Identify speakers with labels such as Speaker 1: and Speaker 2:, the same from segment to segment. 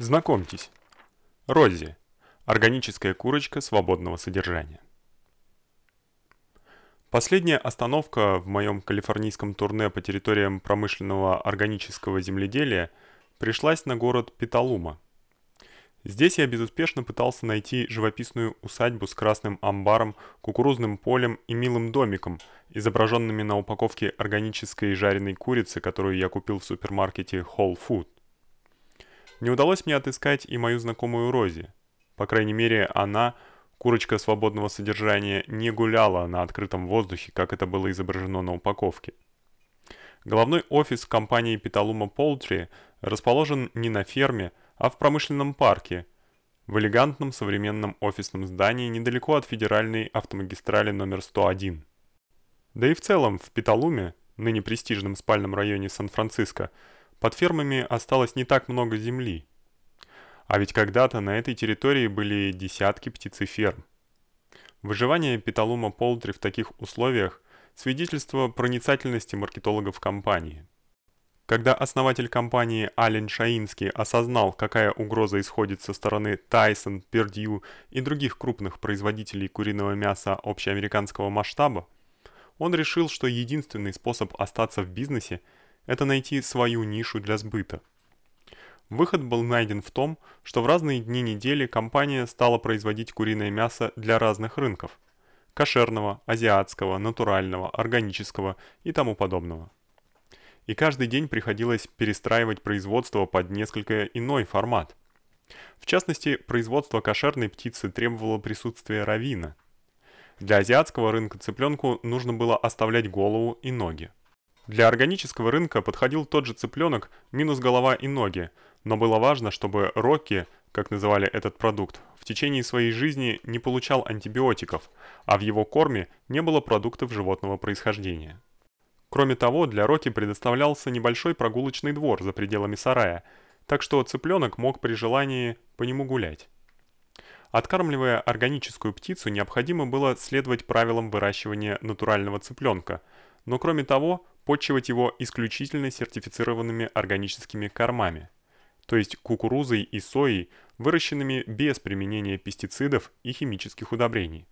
Speaker 1: Знакомьтесь. Рози. Органическая курочка свободного содержания. Последняя остановка в моем калифорнийском турне по территориям промышленного органического земледелия пришлась на город Петалума. Здесь я безуспешно пытался найти живописную усадьбу с красным амбаром, кукурузным полем и милым домиком, изображенными на упаковке органической жареной курицы, которую я купил в супермаркете Whole Food. Не удалось мне отыскать и мою знакомую Рози. По крайней мере, она, курочка свободного содержания, не гуляла на открытом воздухе, как это было изображено на упаковке. Головной офис компании Petaluma Poultry расположен не на ферме, а в промышленном парке, в элегантном современном офисном здании недалеко от федеральной автомагистрали номер 101. Да и в целом в Петалуме, ныне престижном спальном районе Сан-Франциско, под фермами осталось не так много земли. А ведь когда-то на этой территории были десятки птицеферм. Выживание Петалума Полтри в таких условиях свидетельство проницательности маркетологов компании. Когда основатель компании Ален Шаинский осознал, какая угроза исходит со стороны Tyson, Perdue и других крупных производителей куриного мяса общеамериканского масштаба, он решил, что единственный способ остаться в бизнесе – это найти свою нишу для сбыта. Выход был найден в том, что в разные дни недели компания стала производить куриное мясо для разных рынков: кошерного, азиатского, натурального, органического и тому подобного. И каждый день приходилось перестраивать производство под несколько иной формат. В частности, производство кошерной птицы требовало присутствия равина. Для азиатского рынка цыпленку нужно было оставлять голову и ноги. Для органического рынка подходил тот же цыпленок минус голова и ноги, но было важно, чтобы Рокки, как называли этот продукт, в течение своей жизни не получал антибиотиков, а в его корме не было продуктов животного происхождения. Кроме того, для Рокки предоставлялся небольшой прогулочный двор за пределами сарая, так что цыпленок мог при желании по нему гулять. Откармливая органическую птицу, необходимо было следовать правилам выращивания натурального цыпленка, но кроме того, подчивать его исключительно сертифицированными органическими кормами, то есть кукурузой и соей, выращенными без применения пестицидов и химических удобрений.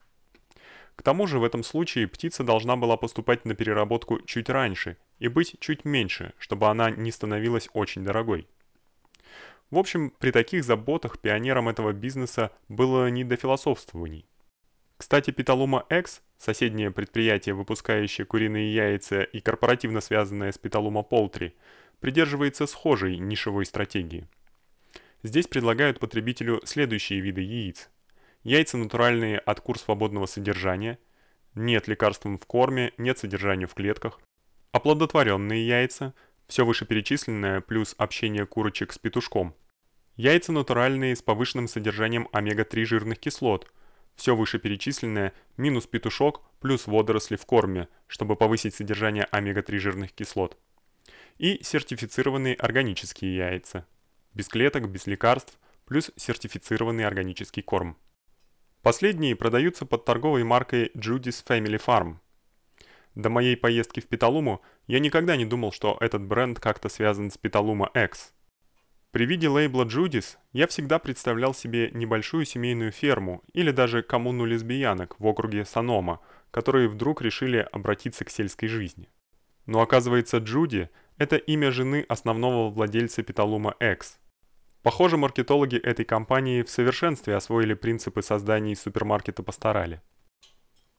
Speaker 1: К тому же в этом случае птица должна была поступать на переработку чуть раньше и быть чуть меньше, чтобы она не становилась очень дорогой. В общем, при таких заботах пионерам этого бизнеса было не до философствований. Кстати, Petaluma X, соседнее предприятие, выпускающее куриные яйца и корпоративно связанное с Petaluma Poultry, придерживается схожей нишевой стратегии. Здесь предлагают потребителю следующие виды яиц. Яйца натуральные от кур свободного содержания, нет лекарством в корме, нет содержания в клетках. Оплодотворенные яйца, все вышеперечисленное плюс общение курочек с петушком. Яйца натуральные с повышенным содержанием омега-3 жирных кислот – все вышеперечисленное минус петушок плюс водоросли в корме, чтобы повысить содержание омега-3 жирных кислот. И сертифицированные органические яйца. Без клеток, без лекарств, плюс сертифицированный органический корм. Последние продаются под торговой маркой Judy's Family Farm. До моей поездки в Петалуму я никогда не думал, что этот бренд как-то связан с Petaluma X. При виде лейбла Judy's я всегда представлял себе небольшую семейную ферму или даже коммуну лесбиянок в округе Санома, которые вдруг решили обратиться к сельской жизни. Но оказывается, Джуди это имя жены основного владельца Petaluma X. Похоже, маркетологи этой компании в совершенстве освоили принципы создания супермаркета Постарали.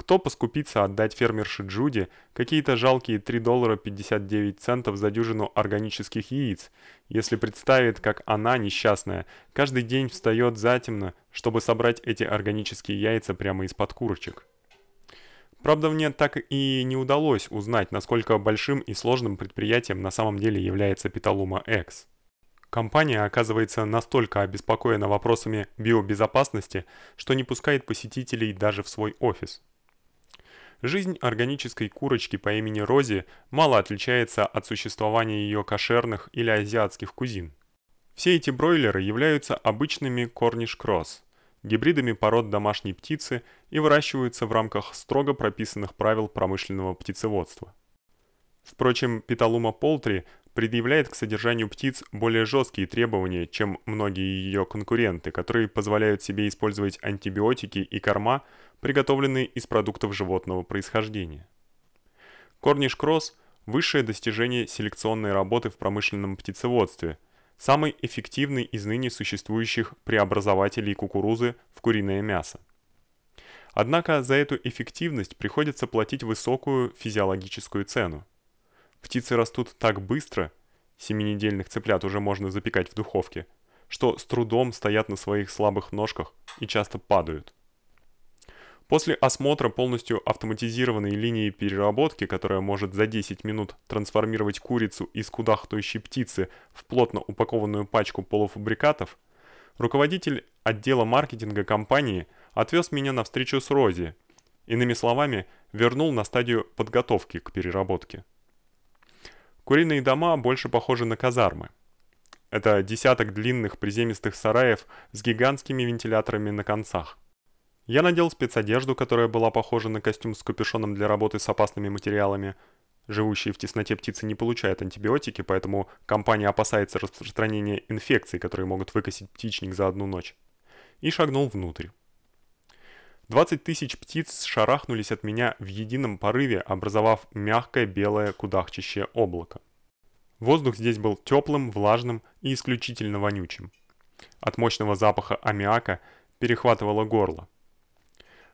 Speaker 1: Кто поскупится отдать фермерше Джуди какие-то жалкие 3 доллара 59 центов за дюжину органических яиц, если представит, как она, несчастная, каждый день встаёт затемно, чтобы собрать эти органические яйца прямо из-под курочек? Правда, мне так и не удалось узнать, насколько большим и сложным предприятием на самом деле является Petaluma X. Компания оказывается настолько обеспокоена вопросами биобезопасности, что не пускает посетителей даже в свой офис. Жизнь органической курочки по имени Рози мало отличается от существования ее кошерных или азиатских кузин. Все эти бройлеры являются обычными корниш-кросс, гибридами пород домашней птицы и выращиваются в рамках строго прописанных правил промышленного птицеводства. Впрочем, Petaluma Poultry предъявляет к содержанию птиц более жесткие требования, чем многие ее конкуренты, которые позволяют себе использовать антибиотики и корма, приготовленные из продуктов животного происхождения. Корниш-кросс – высшее достижение селекционной работы в промышленном птицеводстве, самый эффективный из ныне существующих преобразователей кукурузы в куриное мясо. Однако за эту эффективность приходится платить высокую физиологическую цену. Птицы растут так быстро, семинедельных цыплят уже можно запекать в духовке, что с трудом стоят на своих слабых ножках и часто падают. После осмотра полностью автоматизированной линии переработки, которая может за 10 минут трансформировать курицу из кудахтающей птицы в плотно упакованную пачку полуфабрикатов, руководитель отдела маркетинга компании отвез меня на встречу с Рози. Иными словами, вернул на стадию подготовки к переработке. Куриные дома больше похожи на казармы. Это десяток длинных приземистых сараев с гигантскими вентиляторами на концах. Я надел спецодежду, которая была похожа на костюм с капюшоном для работы с опасными материалами. Живущие в тесноте птицы не получают антибиотики, поэтому компания опасается распространения инфекций, которые могут выкосить птичник за одну ночь. И шагнул внутрь. 20 тысяч птиц шарахнулись от меня в едином порыве, образовав мягкое белое кудахчащее облако. Воздух здесь был теплым, влажным и исключительно вонючим. От мощного запаха аммиака перехватывало горло.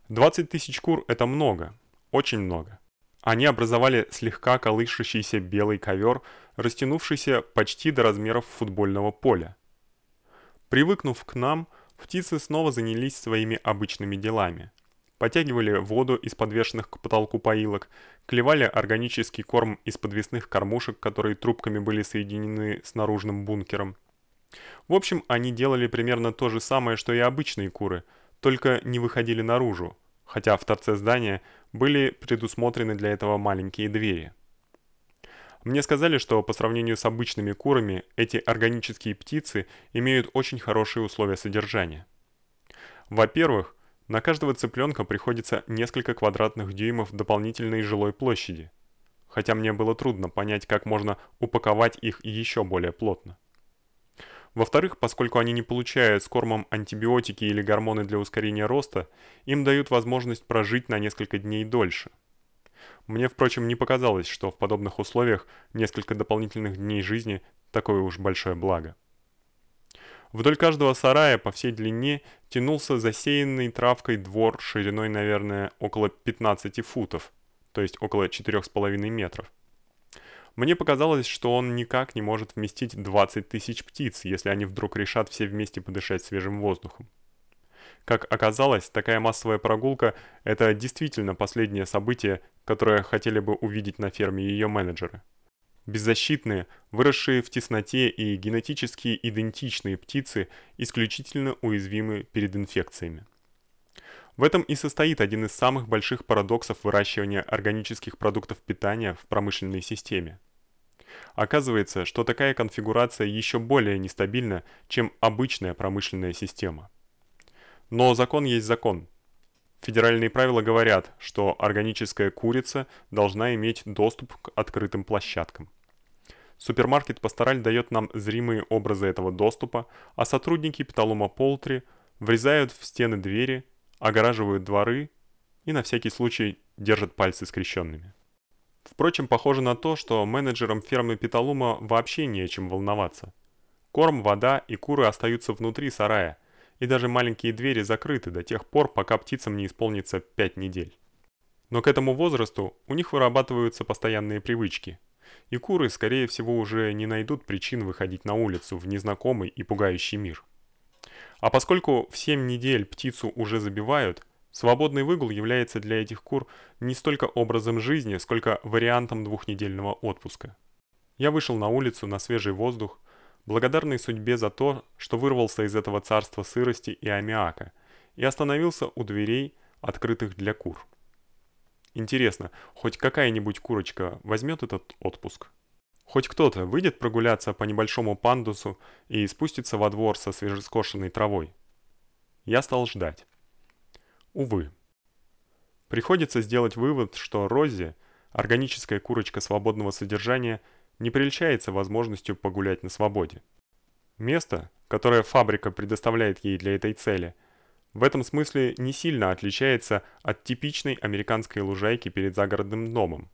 Speaker 1: 20 тысяч кур – это много, очень много. Они образовали слегка колышущийся белый ковер, растянувшийся почти до размеров футбольного поля. Привыкнув к нам – Птицы снова занялись своими обычными делами. Потягивали воду из подвешенных к потолку поилок, клевали органический корм из подвесных кормушек, которые трубками были соединены с наружным бункером. В общем, они делали примерно то же самое, что и обычные куры, только не выходили наружу, хотя в торце здания были предусмотрены для этого маленькие двери. Мне сказали, что по сравнению с обычными курами, эти органические птицы имеют очень хорошие условия содержания. Во-первых, на каждого цыпленка приходится несколько квадратных дюймов дополнительной жилой площади. Хотя мне было трудно понять, как можно упаковать их еще более плотно. Во-вторых, поскольку они не получают с кормом антибиотики или гормоны для ускорения роста, им дают возможность прожить на несколько дней дольше – мне, впрочем, не показалось, что в подобных условиях несколько дополнительных дней жизни такое уж большое благо. Вдоль каждого сарая по всей длине тянулся засеянный травкой двор шириной, наверное, около 15 футов, то есть около 4,5 метров. Мне показалось, что он никак не может вместить 20 тысяч птиц, если они вдруг решат все вместе подышать свежим воздухом. Как оказалось, такая массовая прогулка – это действительно последнее событие, которое хотели бы увидеть на ферме ее менеджеры. Беззащитные, выросшие в тесноте и генетически идентичные птицы исключительно уязвимы перед инфекциями. В этом и состоит один из самых больших парадоксов выращивания органических продуктов питания в промышленной системе. Оказывается, что такая конфигурация еще более нестабильна, чем обычная промышленная система. Но закон есть закон. Федеральные правила говорят, что органическая курица должна иметь доступ к открытым площадкам. Супермаркет Пастораль дает нам зримые образы этого доступа, а сотрудники Петалума Полтри врезают в стены двери, огораживают дворы и на всякий случай держат пальцы скрещенными. Впрочем, похоже на то, что менеджерам фермы Петалума вообще не о чем волноваться. Корм, вода и куры остаются внутри сарая, и даже маленькие двери закрыты до тех пор, пока птицам не исполнится 5 недель. Но к этому возрасту у них вырабатываются постоянные привычки, и куры, скорее всего, уже не найдут причин выходить на улицу в незнакомый и пугающий мир. А поскольку в 7 недель птицу уже забивают, свободный выгул является для этих кур не столько образом жизни, сколько вариантом двухнедельного отпуска. Я вышел на улицу на свежий воздух, благодарный судьбе за то, что вырвался из этого царства сырости и аммиака и остановился у дверей, открытых для кур. Интересно, хоть какая-нибудь курочка возьмет этот отпуск? Хоть кто-то выйдет прогуляться по небольшому пандусу и спустится во двор со свежескошенной травой? Я стал ждать. Увы. Приходится сделать вывод, что Рози, органическая курочка свободного содержания, не прельщается возможностью погулять на свободе. Место, которое фабрика предоставляет ей для этой цели, в этом смысле не сильно отличается от типичной американской лужайки перед загородным домом.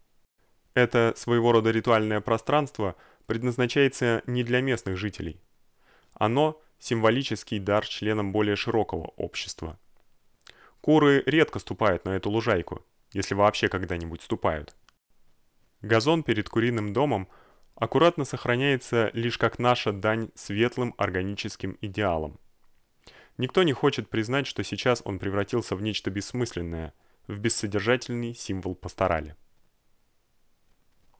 Speaker 1: Это своего рода ритуальное пространство предназначается не для местных жителей. Оно символический дар членам более широкого общества. Куры редко ступают на эту лужайку, если вообще когда-нибудь ступают. Газон перед куриным домом аккуратно сохраняется лишь как наша дань светлым органическим идеалам. Никто не хочет признать, что сейчас он превратился в нечто бессмысленное, в бессодержательный символ пасторали.